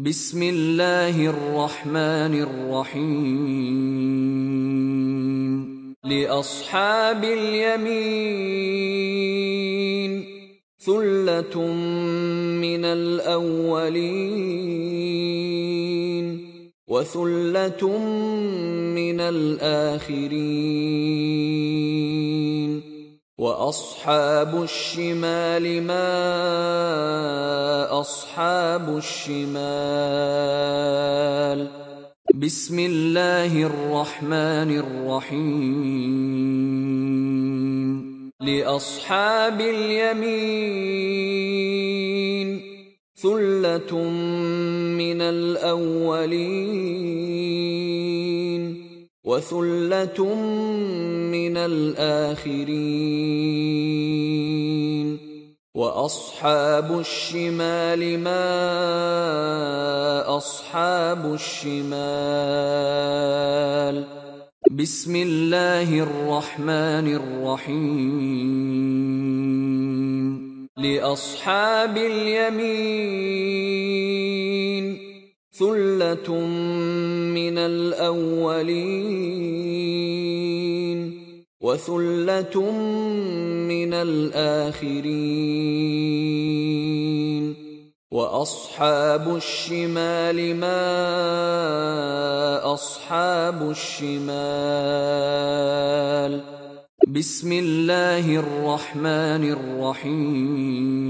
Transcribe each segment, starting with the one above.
بسم الله الرحمن الرحيم. لأصحاب اليمين ثلة من الأولين وثلة من الآخرين. وأصحاب الشمال ما أصحاب الشمال. بسم الله الرحمن الرحيم. لأصحاب اليمين ثلة من الأولين. وثلة من الآخرين. وأصحاب الشمال ما أصحاب الشمال. بسم الله الرحمن الرحيم. لأصحاب اليمين. ثله من الاولين وثله من الاخرين واصحاب الشمال ما اصحاب الشمال بسم الله الرحمن الرحيم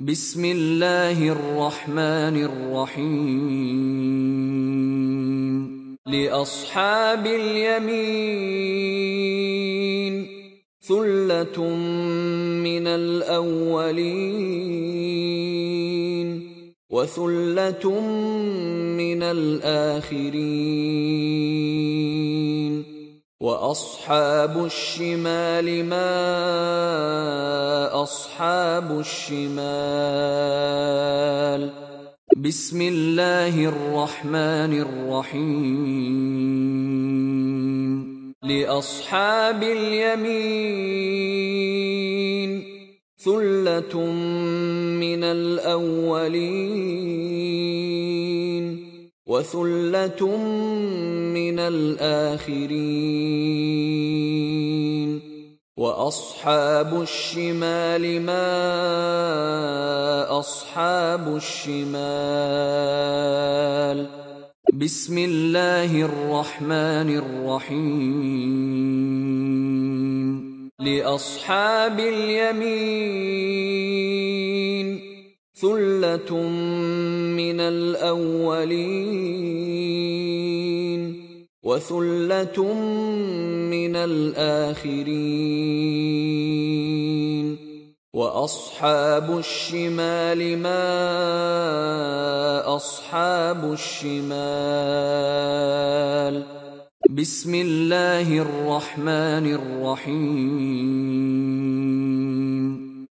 بسم الله الرحمن الرحيم. لأصحاب اليمين ثلة من الأولين وثلة من الآخرين. وأصحاب الشمال ما أصحاب الشمال. بسم الله الرحمن الرحيم. لأصحاب اليمين ثلة من الأولين. وثلة من الآخرين. وأصحاب الشمال ما أصحاب الشمال. بسم الله الرحمن الرحيم. لأصحاب اليمين. ثله من الاولين وثله من الاخرين واصحاب الشمال ما اصحاب الشمال بسم الله الرحمن الرحيم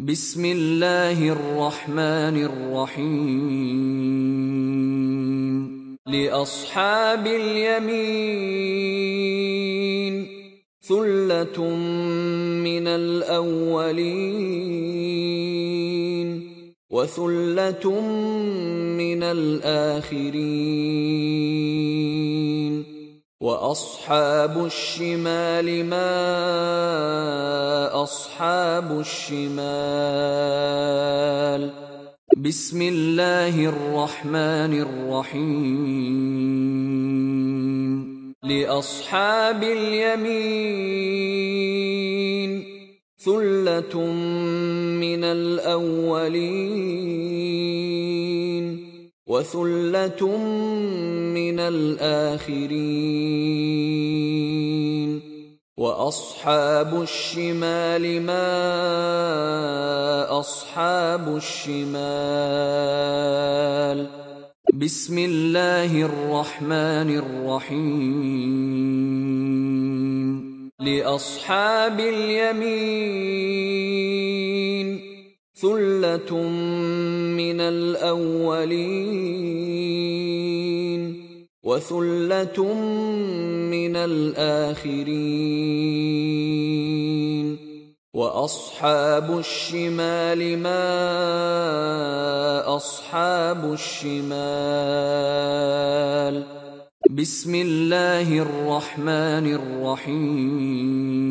بسم الله الرحمن الرحيم. لأصحاب اليمين ثلة من الأولين وثلة من الآخرين. وأصحاب الشمال ما أصحاب الشمال. بسم الله الرحمن الرحيم. لأصحاب اليمين ثلة من الأولين. وثلة من الآخرين. وأصحاب الشمال ما أصحاب الشمال. بسم الله الرحمن الرحيم. لأصحاب اليمين. ثلة من الأولين وثلة من الآخرين واصحاب الشمال ما اصحاب الشمال بسم الله الرحمن الرحيم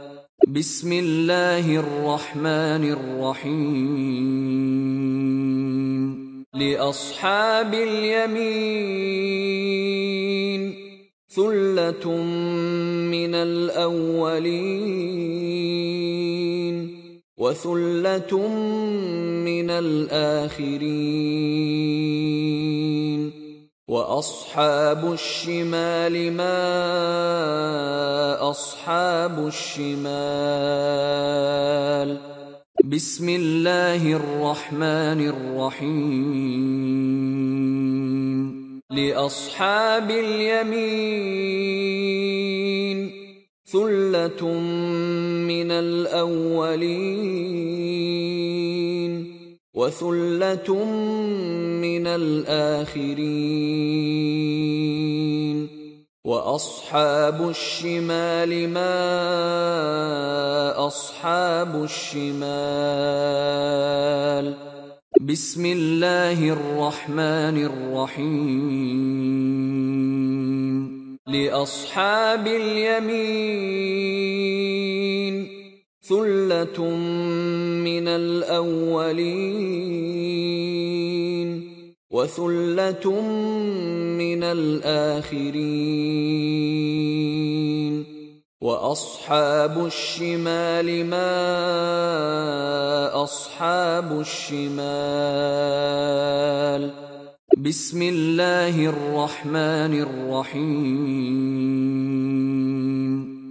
بسم الله الرحمن الرحيم لأصحاب اليمين ثلة من الأولين وثلة من الآخرين وأصحاب الشمال ما أصحاب الشمال. بسم الله الرحمن الرحيم. لأصحاب اليمين ثلة من الأولين. وثلة من الآخرين. وأصحاب الشمال ما أصحاب الشمال. بسم الله الرحمن الرحيم. لأصحاب اليمين. ثلة من الأولين وثلة من الآخرين واصحاب الشمال ما اصحاب الشمال بسم الله الرحمن الرحيم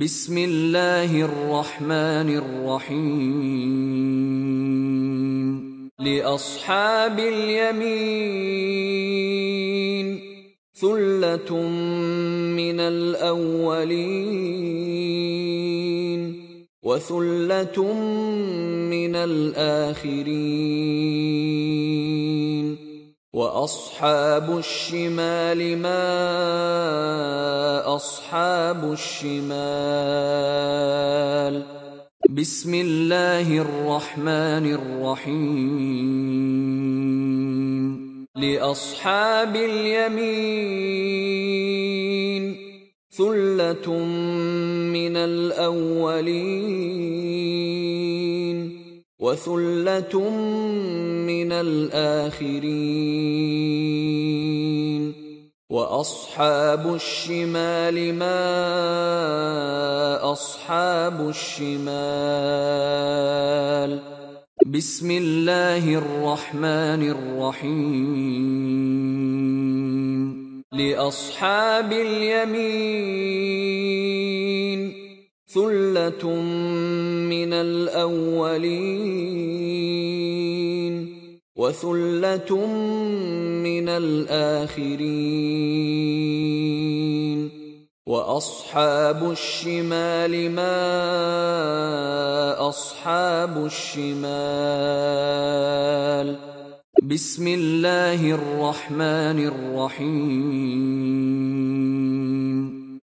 بسم الله الرحمن الرحيم. لأصحاب اليمين ثلة من الأولين وثلة من الآخرين. وأصحاب الشمال ما أصحاب الشمال. بسم الله الرحمن الرحيم. لأصحاب اليمين ثلة من الأولين. وثلة من الآخرين. وأصحاب الشمال ما أصحاب الشمال. بسم الله الرحمن الرحيم. لأصحاب اليمين. ثلة من الأولين وثلة من الآخرين وأصحاب الشمال ما أصحاب الشمال بسم الله الرحمن الرحيم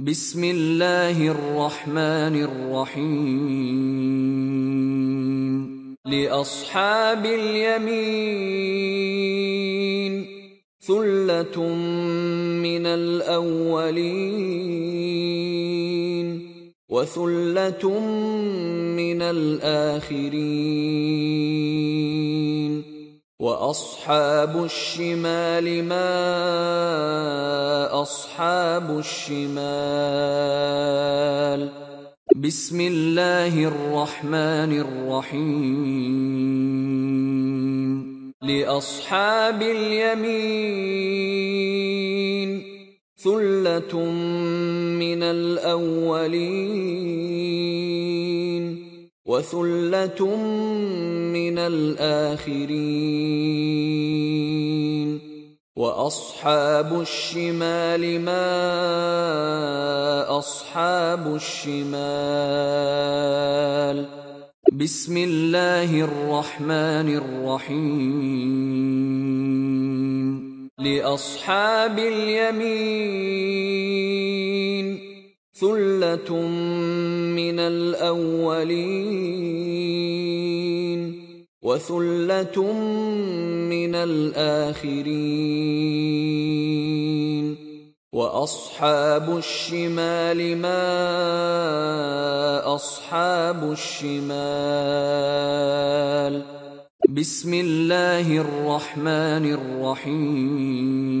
بسم الله الرحمن الرحيم. لأصحاب اليمين ثلة من الأولين وثلة من الآخرين. وأصحاب الشمال ما أصحاب الشمال. بسم الله الرحمن الرحيم. لأصحاب اليمين ثلة من الأولين. وثلة من الآخرين. وأصحاب الشمال ما أصحاب الشمال. بسم الله الرحمن الرحيم. لأصحاب اليمين. ثله من الاولين وثله من الاخرين واصحاب الشمال ما اصحاب الشمال بسم الله الرحمن الرحيم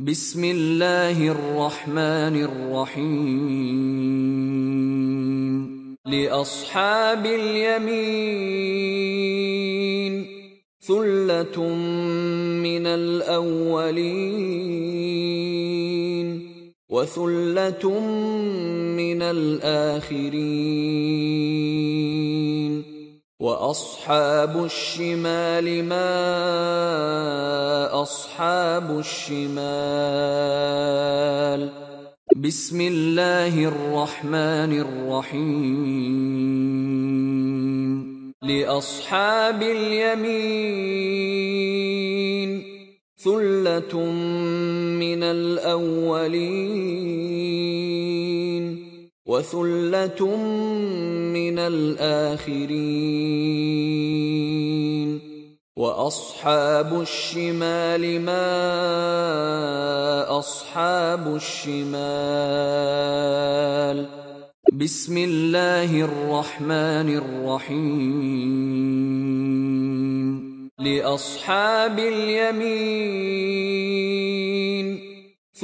بسم الله الرحمن الرحيم لاصحاب اليمين ثله من الاولين وثله من الاخرين وأصحاب الشمال ما أصحاب الشمال. بسم الله الرحمن الرحيم. لأصحاب اليمين ثلة من الأولين. وثلة من الآخرين. وأصحاب الشمال ما أصحاب الشمال. بسم الله الرحمن الرحيم. لأصحاب اليمين.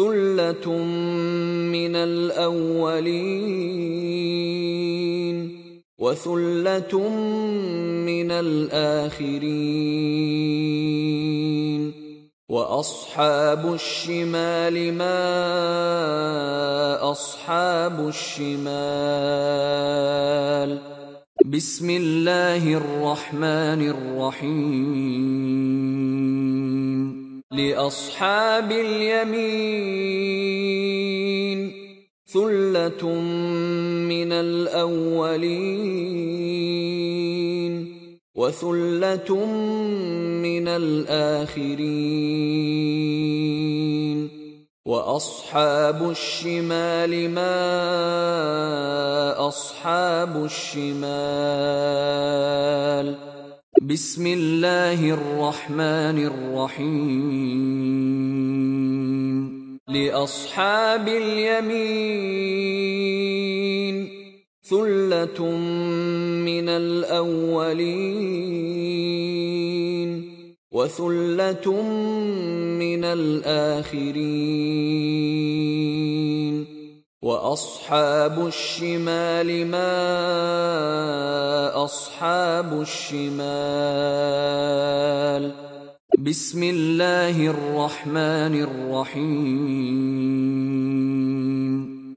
ثله من الاولين وثله من الاخرين واصحاب الشمال ما اصحاب الشمال بسم الله الرحمن الرحيم لأصحاب اليمين ثلة من الأولين وثلة من الآخرين وأصحاب الشمال ما أصحاب الشمال بسم الله الرحمن الرحيم. لأصحاب اليمين ثلة من الأولين وثلة من الآخرين. وأصحاب الشمال ما أصحاب الشمال بسم الله الرحمن الرحيم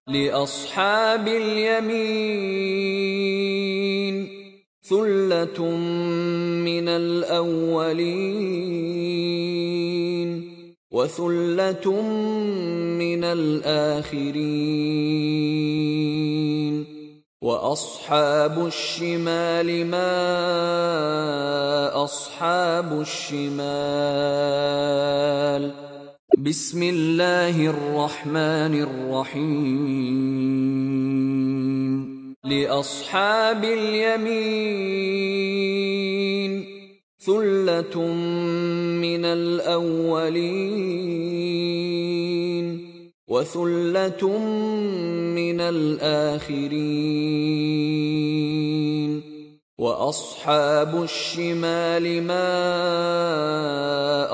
لأصحاب اليمين ثلة من الأولين وثلة من الآخرين. وأصحاب الشمال ما أصحاب الشمال. بسم الله الرحمن الرحيم. لأصحاب اليمين. ثلة من الأولين وثلة من الآخرين واصحاب الشمال ما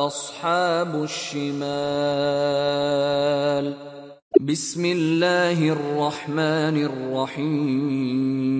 اصحاب الشمال بسم الله الرحمن الرحيم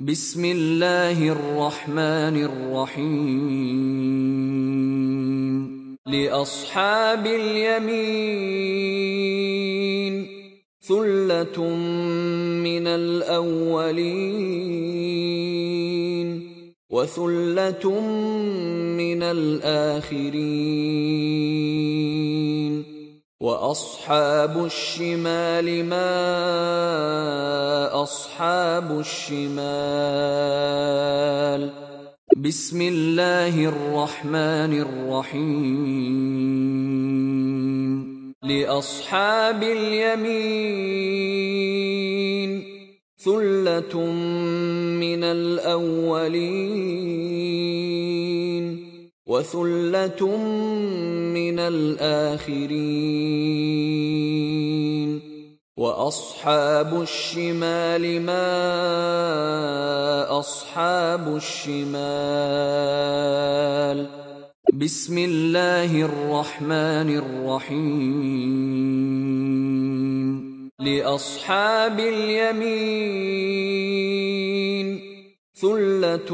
بسم الله الرحمن الرحيم. لأصحاب اليمين ثلة من الأولين وثلة من الآخرين. وأصحاب الشمال ما أصحاب الشمال. بسم الله الرحمن الرحيم. لأصحاب اليمين ثلة من الأولين. وثلة من الآخرين. وأصحاب الشمال ما أصحاب الشمال. بسم الله الرحمن الرحيم. لأصحاب اليمين. ثلة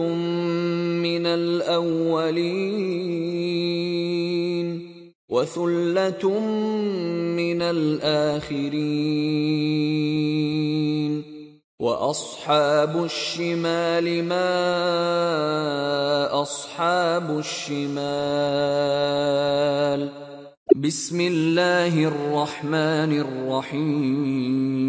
من الأولين وثلة من الآخرين واصحاب الشمال ما اصحاب الشمال بسم الله الرحمن الرحيم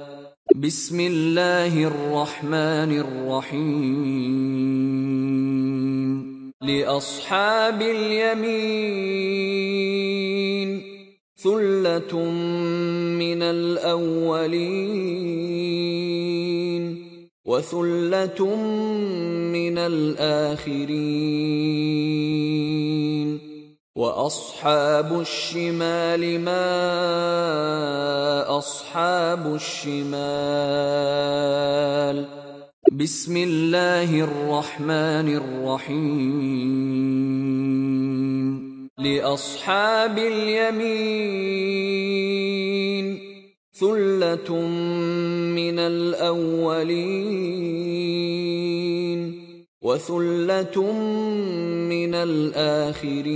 بسم الله الرحمن الرحيم. لأصحاب اليمين ثلة من الأولين وثلة من الآخرين. وأصحاب الشمال ما أصحاب الشمال. بسم الله الرحمن الرحيم. لأصحاب اليمين ثلة من الأولين. وثلة من الآخرين.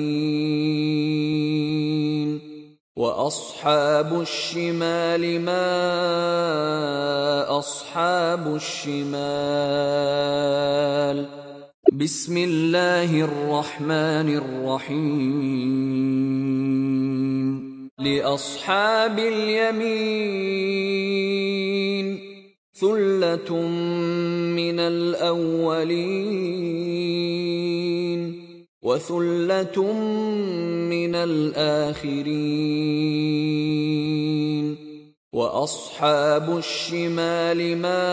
وأصحاب الشمال ما أصحاب الشمال. بسم الله الرحمن الرحيم. لأصحاب اليمين. ثله من الاولين وثله من الاخرين واصحاب الشمال ما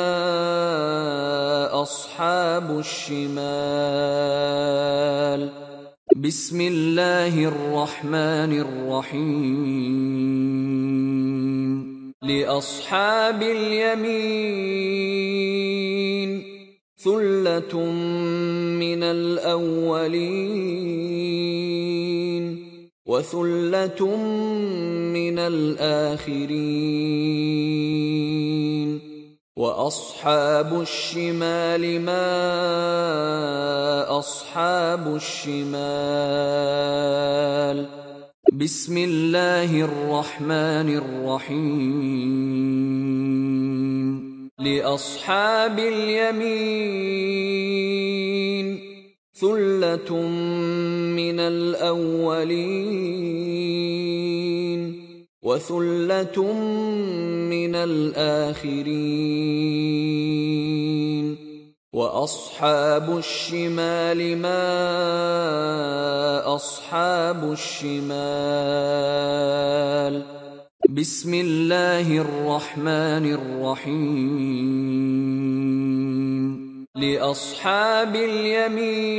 اصحاب الشمال بسم الله الرحمن الرحيم لأصحاب اليمين ثلة من الأولين وثلة من الآخرين وأصحاب الشمال ما أصحاب الشمال بسم الله الرحمن الرحيم. لأصحاب اليمين ثلة من الأولين وثلة من الآخرين. وأصحاب الشمال ما أصحاب الشمال. بسم الله الرحمن الرحيم. لأصحاب اليمين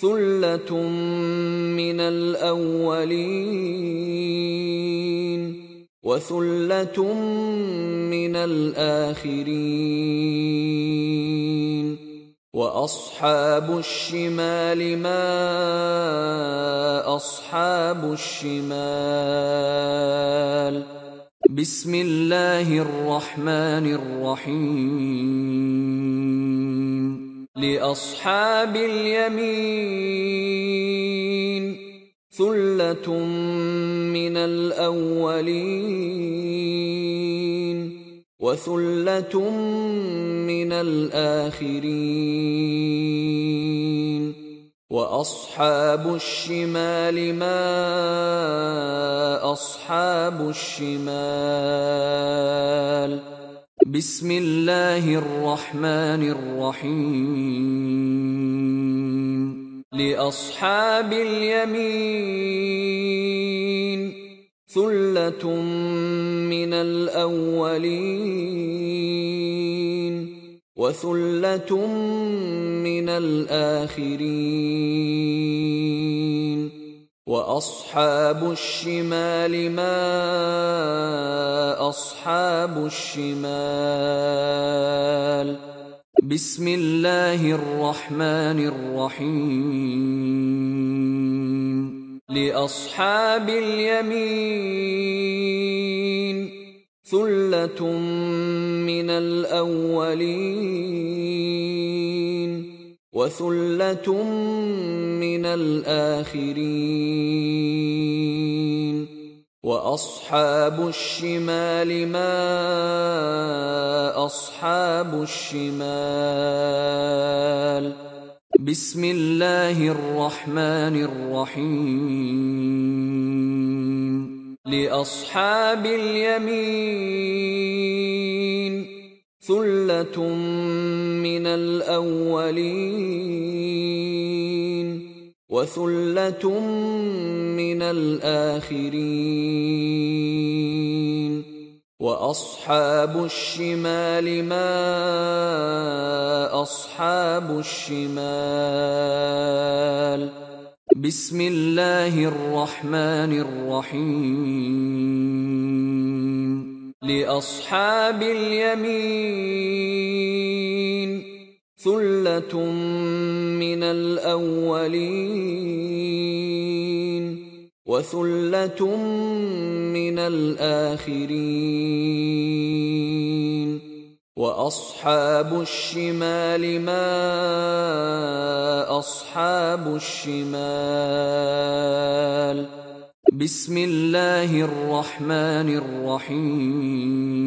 ثلة من الأولين. وثلة من الآخرين. وأصحاب الشمال ما أصحاب الشمال. بسم الله الرحمن الرحيم. لأصحاب اليمين. ثله من الاولين وثله من الاخرين واصحاب الشمال ما اصحاب الشمال بسم الله الرحمن الرحيم لأصحاب اليمين ثلة من الأولين وثلة من الآخرين وأصحاب الشمال ما أصحاب الشمال بسم الله الرحمن الرحيم لاصحاب اليمين ثله من الاولين وثله من الاخرين وأصحاب الشمال ما أصحاب الشمال. بسم الله الرحمن الرحيم. لأصحاب اليمين ثلة من الأولين. وثلة من الآخرين. وأصحاب الشمال ما أصحاب الشمال. بسم الله الرحمن الرحيم. لأصحاب اليمين. ثله من الاولين وثله من الاخرين واصحاب الشمال ما اصحاب الشمال بسم الله الرحمن الرحيم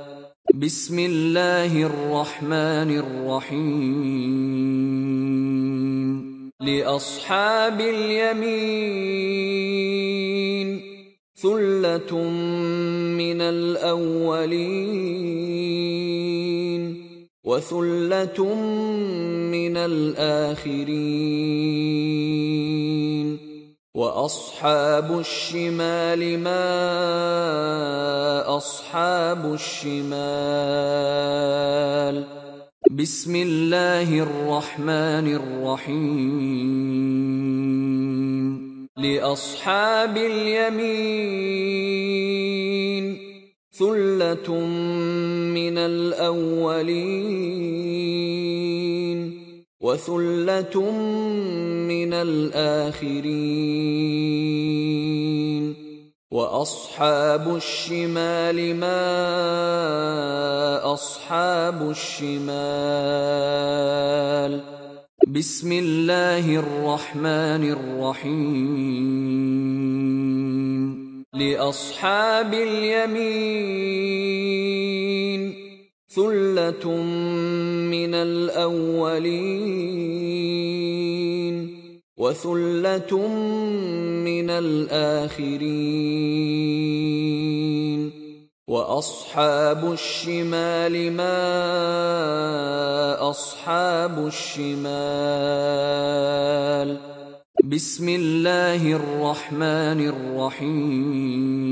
بسم الله الرحمن الرحيم. لأصحاب اليمين ثلة من الأولين وثلة من الآخرين. وأصحاب الشمال ما أصحاب الشمال. بسم الله الرحمن الرحيم. لأصحاب اليمين ثلة من الأولين. وثلة من الآخرين. وأصحاب الشمال ما أصحاب الشمال. بسم الله الرحمن الرحيم. لأصحاب اليمين. ثله من الاولين وثله من الاخرين واصحاب الشمال ما اصحاب الشمال بسم الله الرحمن الرحيم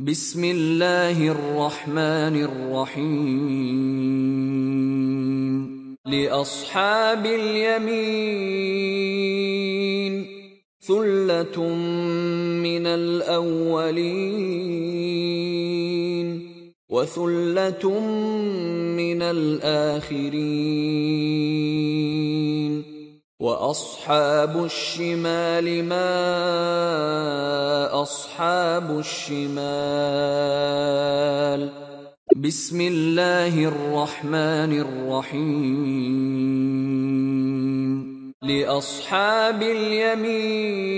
بسم الله الرحمن الرحيم. لأصحاب اليمين ثلة من الأولين وثلة من الآخرين. وأصحاب الشمال ما أصحاب الشمال. بسم الله الرحمن الرحيم. لأصحاب اليمين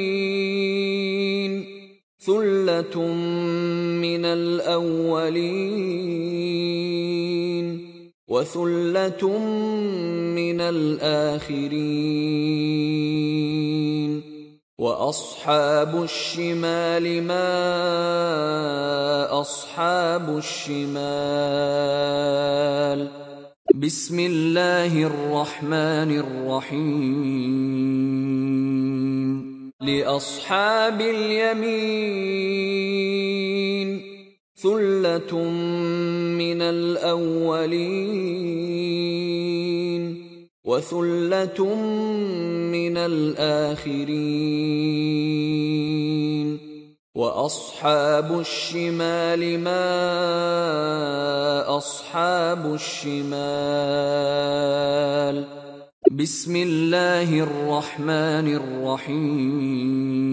ثلة من الأولين. وثلة من الآخرين. وأصحاب الشمال ما أصحاب الشمال. بسم الله الرحمن الرحيم. لأصحاب اليمين. ثله من الاولين وثله من الاخرين واصحاب الشمال ما اصحاب الشمال بسم الله الرحمن الرحيم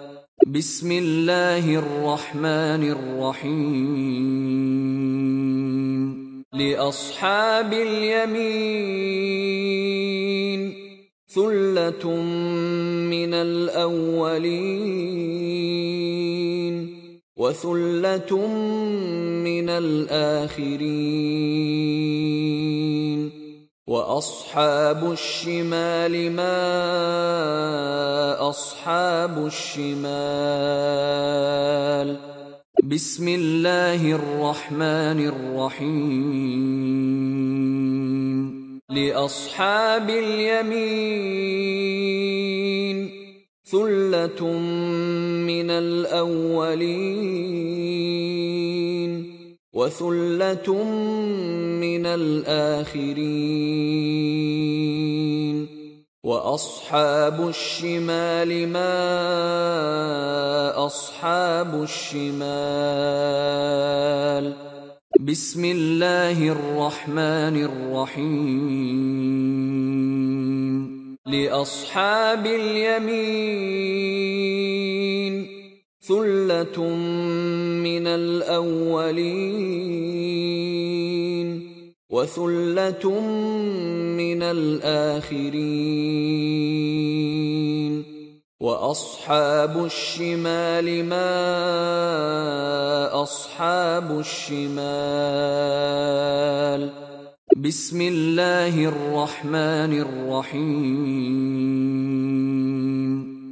بسم الله الرحمن الرحيم. لأصحاب اليمين ثلة من الأولين وثلة من الآخرين. وأصحاب الشمال ما أصحاب الشمال. بسم الله الرحمن الرحيم. لأصحاب اليمين ثلة من الأولين. وثلة من الآخرين. وأصحاب الشمال ما أصحاب الشمال. بسم الله الرحمن الرحيم. لأصحاب اليمين. ثلة من الأولين وثلة من الآخرين وأصحاب الشمال ما أصحاب الشمال بسم الله الرحمن الرحيم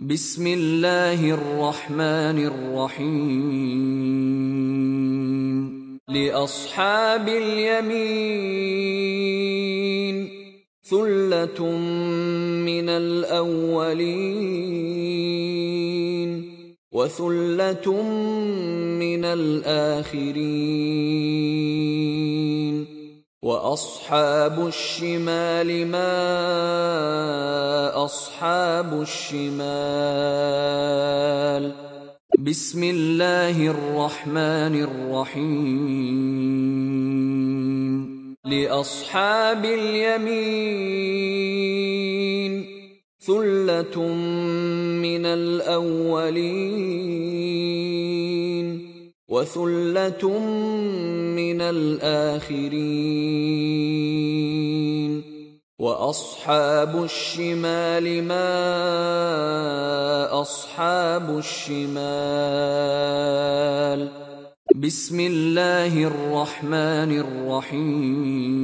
بسم الله الرحمن الرحيم. لأصحاب اليمين ثلة من الأولين وثلة من الآخرين. وأصحاب الشمال ما أصحاب الشمال. بسم الله الرحمن الرحيم. لأصحاب اليمين ثلة من الأولين. وثلة من الآخرين. وأصحاب الشمال ما أصحاب الشمال. بسم الله الرحمن الرحيم.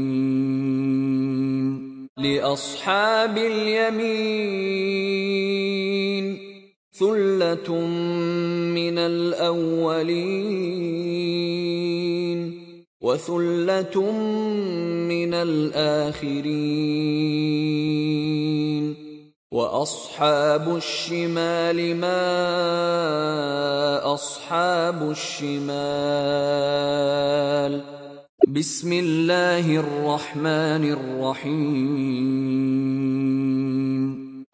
لأصحاب اليمين. ثلة من الأولين وثلة من الآخرين وأصحاب الشمال ما أصحاب الشمال بسم الله الرحمن الرحيم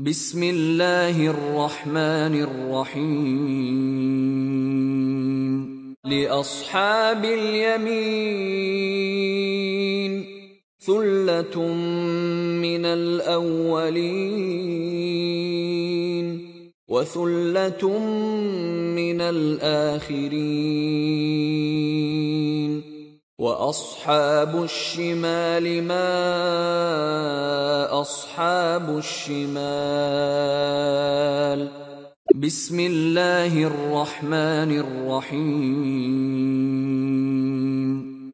بسم الله الرحمن الرحيم لأصحاب اليمين ثلة من الأولين وثلة من الآخرين وأصحاب الشمال ما أصحاب الشمال. بسم الله الرحمن الرحيم.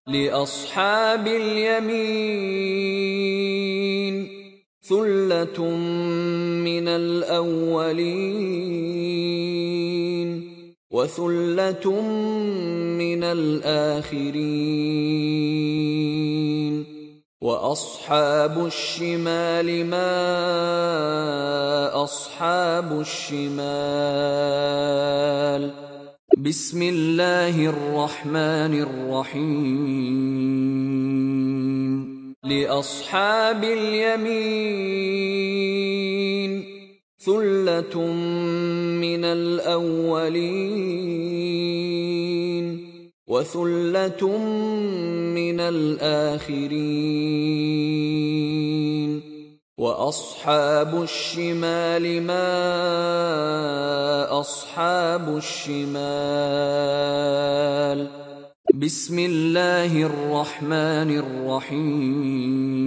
لأصحاب اليمين ثلة من الأولين. وثلة من الآخرين. وأصحاب الشمال ما أصحاب الشمال. بسم الله الرحمن الرحيم. لأصحاب اليمين. ثلة من الأولين وثلة من الآخرين واصحاب الشمال ما اصحاب الشمال بسم الله الرحمن الرحيم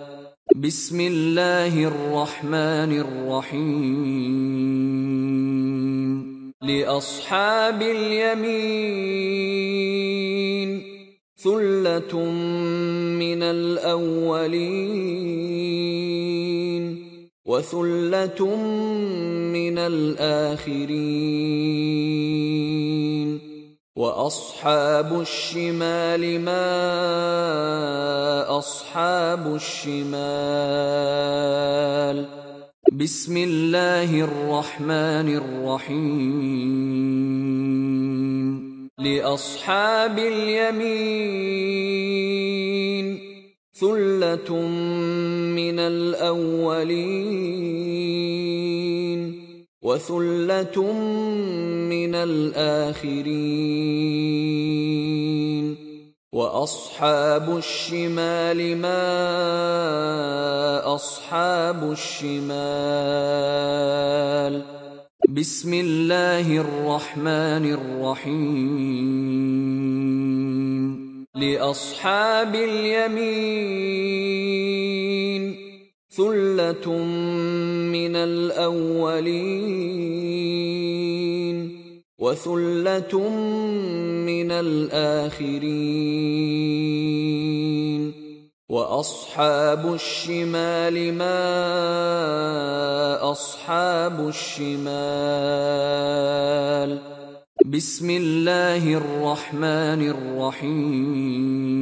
بسم الله الرحمن الرحيم. لأصحاب اليمين ثلة من الأولين وثلة من الآخرين. وأصحاب الشمال ما أصحاب الشمال. بسم الله الرحمن الرحيم. لأصحاب اليمين ثلة من الأولين. وثلة من الآخرين. وأصحاب الشمال ما أصحاب الشمال. بسم الله الرحمن الرحيم. لأصحاب اليمين. ثلة من الأولين وثلة من الآخرين واصحاب الشمال ما اصحاب الشمال بسم الله الرحمن الرحيم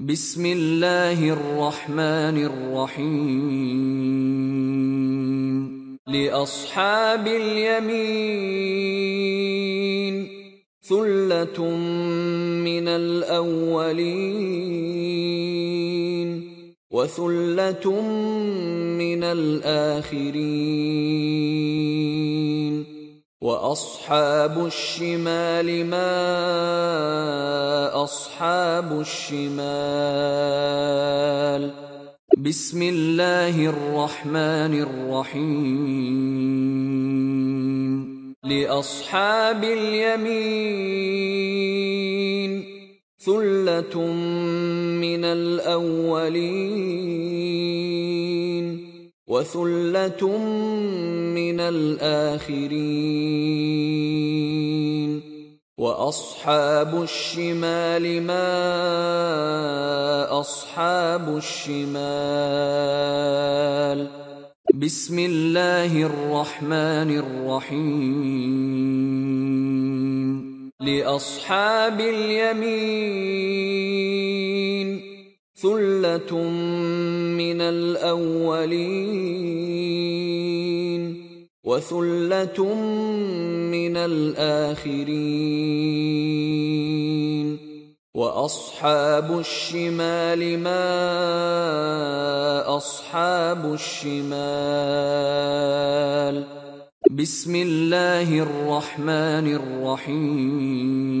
بسم الله الرحمن الرحيم. لأصحاب اليمين ثلة من الأولين وثلة من الآخرين. وأصحاب الشمال ما أصحاب الشمال. بسم الله الرحمن الرحيم. لأصحاب اليمين ثلة من الأولين. وثلة من الآخرين. وأصحاب الشمال ما أصحاب الشمال. بسم الله الرحمن الرحيم. لأصحاب اليمين. ثلة من الأولين وثلة من الآخرين وأصحاب الشمال ما أصحاب الشمال بسم الله الرحمن الرحيم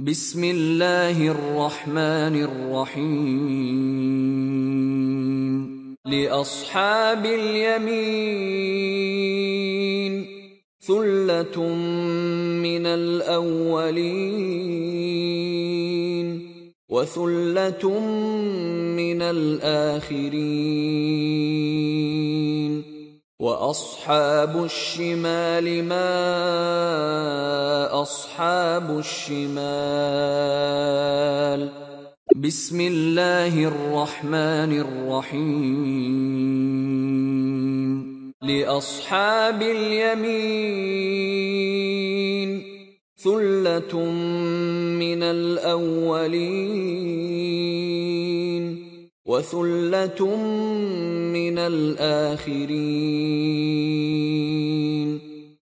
بسم الله الرحمن الرحيم لأصحاب اليمين ثلة من الأولين وثلة من الآخرين وأصحاب الشمال ما أصحاب الشمال. بسم الله الرحمن الرحيم. لأصحاب اليمين ثلة من الأولين. وثلة من الآخرين.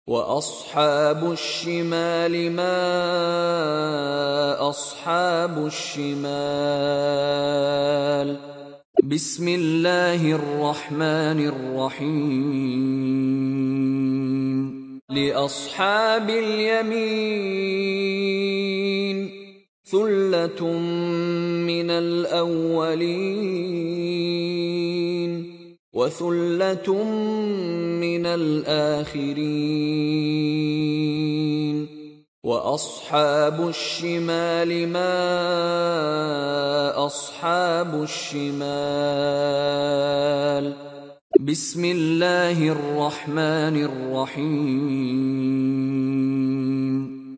وأصحاب الشمال ما أصحاب الشمال. بسم الله الرحمن الرحيم. لأصحاب اليمين. ثلة من الأولين وثلة من الآخرين وأصحاب الشمال ما أصحاب الشمال بسم الله الرحمن الرحيم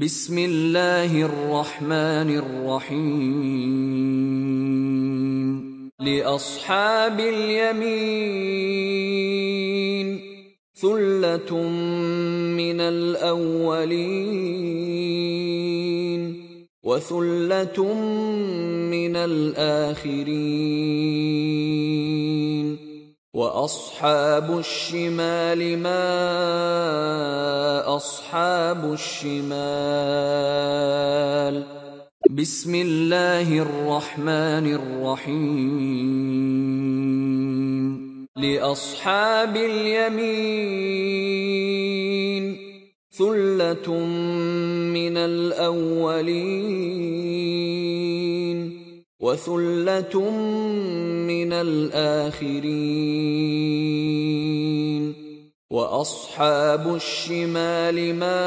بسم الله الرحمن الرحيم. لأصحاب اليمين ثلة من الأولين وثلة من الآخرين. واصحاب الشمال ما اصحاب الشمال بسم الله الرحمن الرحيم لاصحاب اليمين ثله من الاولين وثلة من الآخرين. وأصحاب الشمال ما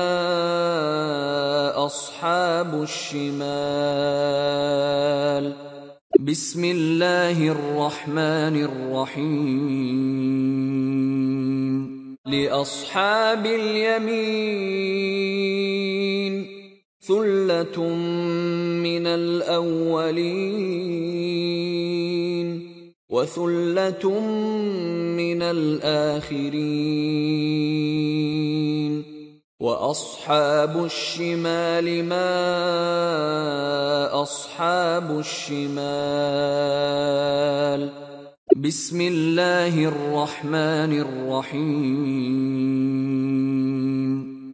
أصحاب الشمال. بسم الله الرحمن الرحيم. لأصحاب اليمين. ثلة من الأولين وثلة من الآخرين واصحاب الشمال ما اصحاب الشمال بسم الله الرحمن الرحيم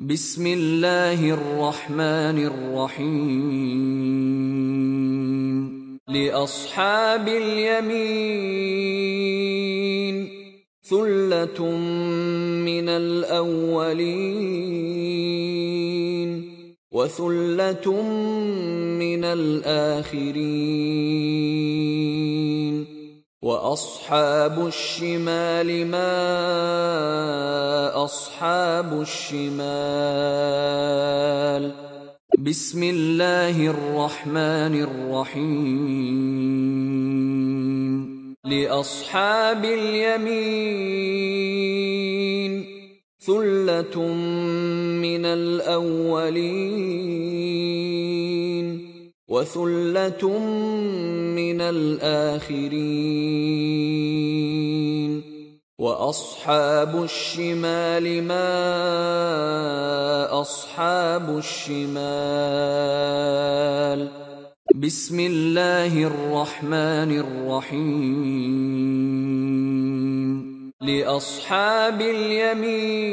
بسم الله الرحمن الرحيم. لأصحاب اليمين ثلة من الأولين وثلة من الآخرين. وأصحاب الشمال ما أصحاب الشمال. بسم الله الرحمن الرحيم. لأصحاب اليمين ثلة من الأولين. وثلة من الآخرين. وأصحاب الشمال ما أصحاب الشمال. بسم الله الرحمن الرحيم. لأصحاب اليمين.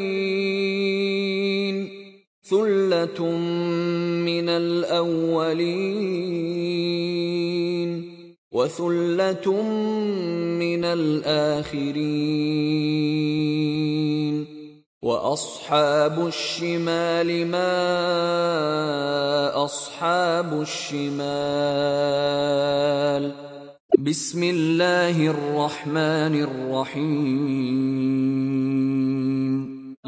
ثله من الاولين وثله من الاخرين واصحاب الشمال ما اصحاب الشمال بسم الله الرحمن الرحيم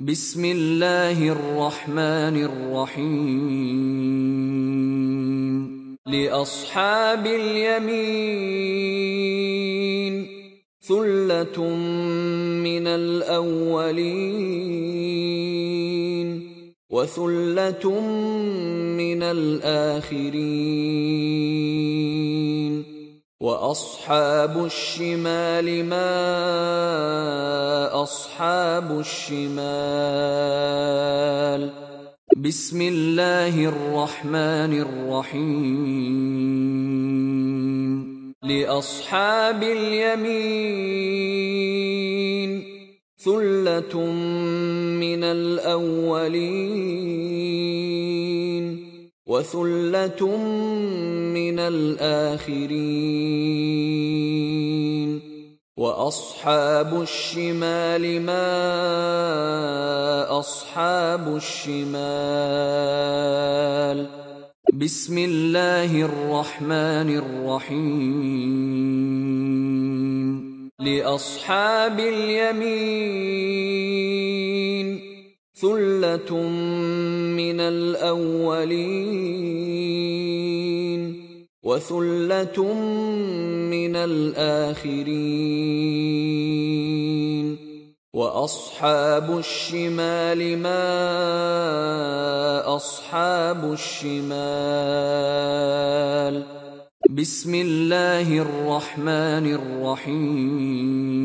بسم الله الرحمن الرحيم. لأصحاب اليمين ثلة من الأولين وثلة من الآخرين. وأصحاب الشمال ما أصحاب الشمال. بسم الله الرحمن الرحيم. لأصحاب اليمين ثلة من الأولين. وثلة من الآخرين. وأصحاب الشمال ما أصحاب الشمال. بسم الله الرحمن الرحيم. لأصحاب اليمين. ثله من الاولين وثله من الاخرين واصحاب الشمال ما اصحاب الشمال بسم الله الرحمن الرحيم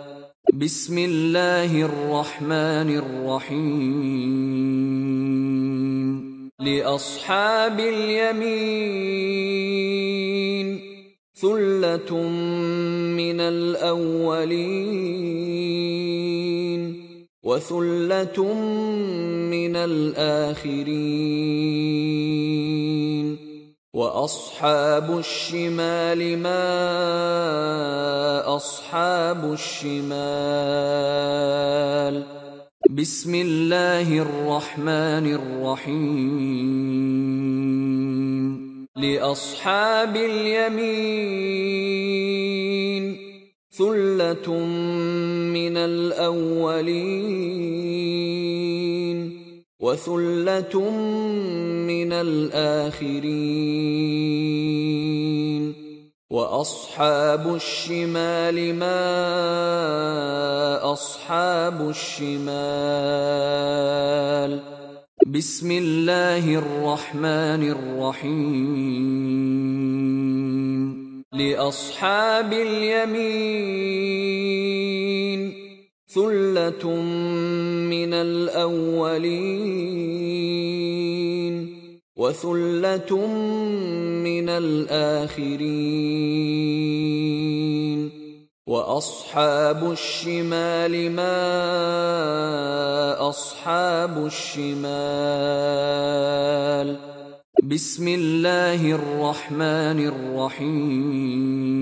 بسم الله الرحمن الرحيم. لأصحاب اليمين ثلة من الأولين وثلة من الآخرين. وأصحاب الشمال ما أصحاب الشمال. بسم الله الرحمن الرحيم. لأصحاب اليمين ثلة من الأولين. وثلة من الآخرين. وأصحاب الشمال ما أصحاب الشمال. بسم الله الرحمن الرحيم. لأصحاب اليمين. ثله من الاولين وثله من الاخرين واصحاب الشمال ما اصحاب الشمال بسم الله الرحمن الرحيم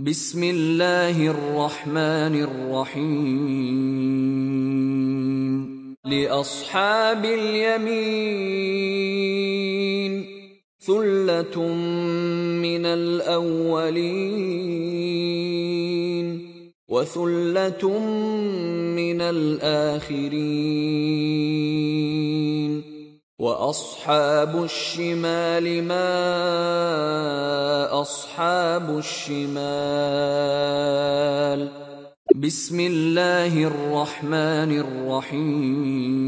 بسم الله الرحمن الرحيم. لأصحاب اليمين ثلة من الأولين وثلة من الآخرين. وأصحاب الشمال ما أصحاب الشمال. بسم الله الرحمن الرحيم.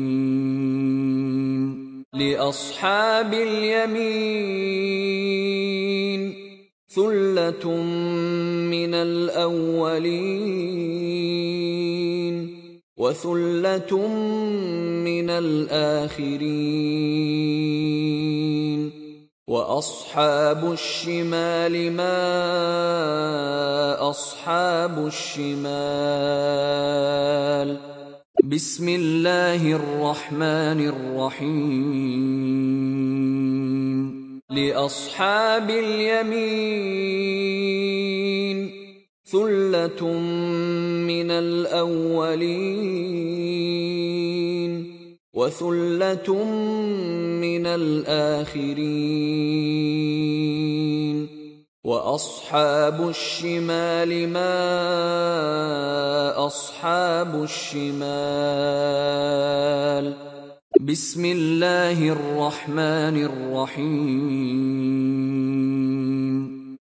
لأصحاب اليمين ثلة من الأولين. وثلة من الآخرين. وأصحاب الشمال ما أصحاب الشمال. بسم الله الرحمن الرحيم. لأصحاب اليمين. ثله من الاولين وثله من الاخرين واصحاب الشمال ما اصحاب الشمال بسم الله الرحمن الرحيم